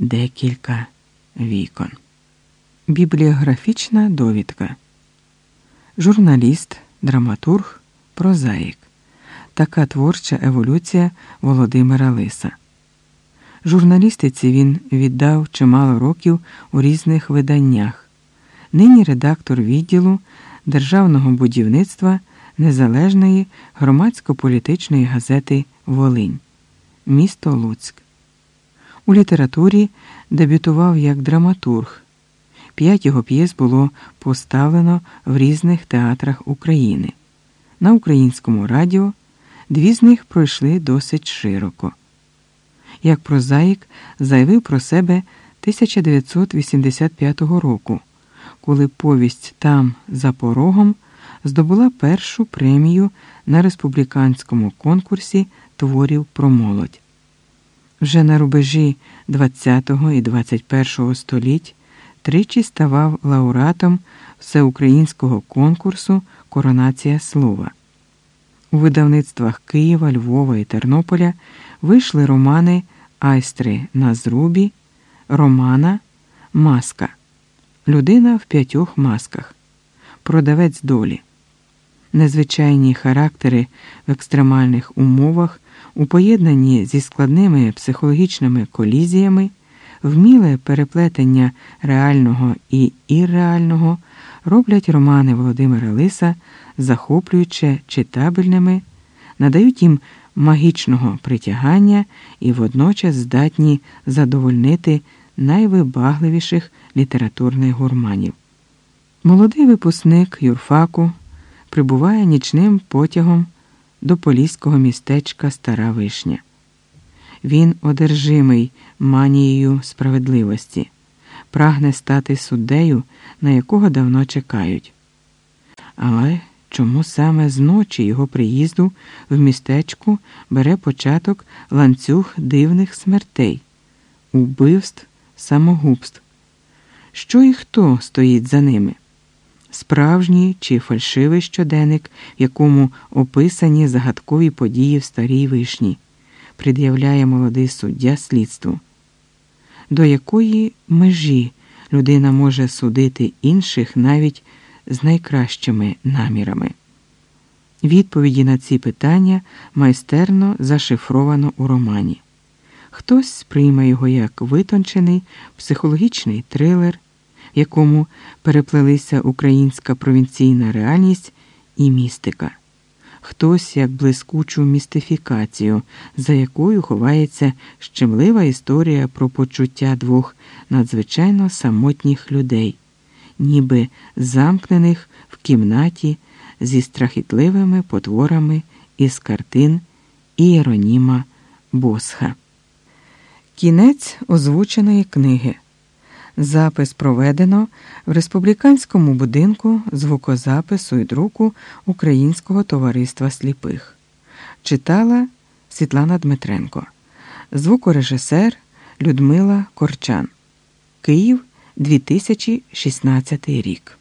декілька вікон. Бібліографічна довідка. Журналіст, драматург, прозаїк. Така творча еволюція Володимира Лиса. Журналістиці він віддав чимало років у різних виданнях. Нині редактор відділу державного будівництва Незалежної громадсько-політичної газети Волинь, місто Луцьк. У літературі дебютував як драматург. П'ять його п'єс було поставлено в різних театрах України. На українському радіо дві з них пройшли досить широко. Як прозаїк заявив про себе 1985 року, коли повість там за порогом здобула першу премію на республіканському конкурсі творів про молодь. Вже на рубежі ХХ і ХХІ століть тричі ставав лауреатом всеукраїнського конкурсу Коронація слова. У видавництвах Києва, Львова і Тернополя вийшли романи Айстри на зрубі, Романа, Маска, Людина в п'ятьох масках, Продавець долі. Незвичайні характери в екстремальних умовах, у поєднанні зі складними психологічними колізіями, вміле переплетення реального і ірреального роблять романи Володимира Лиса захоплююче читабельними, надають їм магічного притягання і водночас здатні задовольнити найвибагливіших літературних гурманів. Молодий випускник юрфаку прибуває нічним потягом до поліського містечка Стара Вишня. Він одержимий манією справедливості, прагне стати суддею, на якого давно чекають. Але чому саме з ночі його приїзду в містечку бере початок ланцюг дивних смертей, убивств, самогубств? Що і хто стоїть за ними? Справжній чи фальшивий щоденник, в якому описані загадкові події в старій вишні, пред'являє молодий суддя слідству, до якої межі людина може судити інших навіть з найкращими намірами. Відповіді на ці питання майстерно зашифровано у романі. Хтось сприйме його як витончений психологічний трилер, якому переплелися українська провінційна реальність і містика, хтось як блискучу містифікацію, за якою ховається щемлива історія про почуття двох надзвичайно самотніх людей ніби замкнених в кімнаті зі страхітливими потворами із картин Іероніма Босха. Кінець озвученої книги. Запис проведено в республіканському будинку звукозапису і друку Українського товариства сліпих. Читала Світлана Дмитренко, звукорежисер Людмила Корчан. Київ 2016 рік.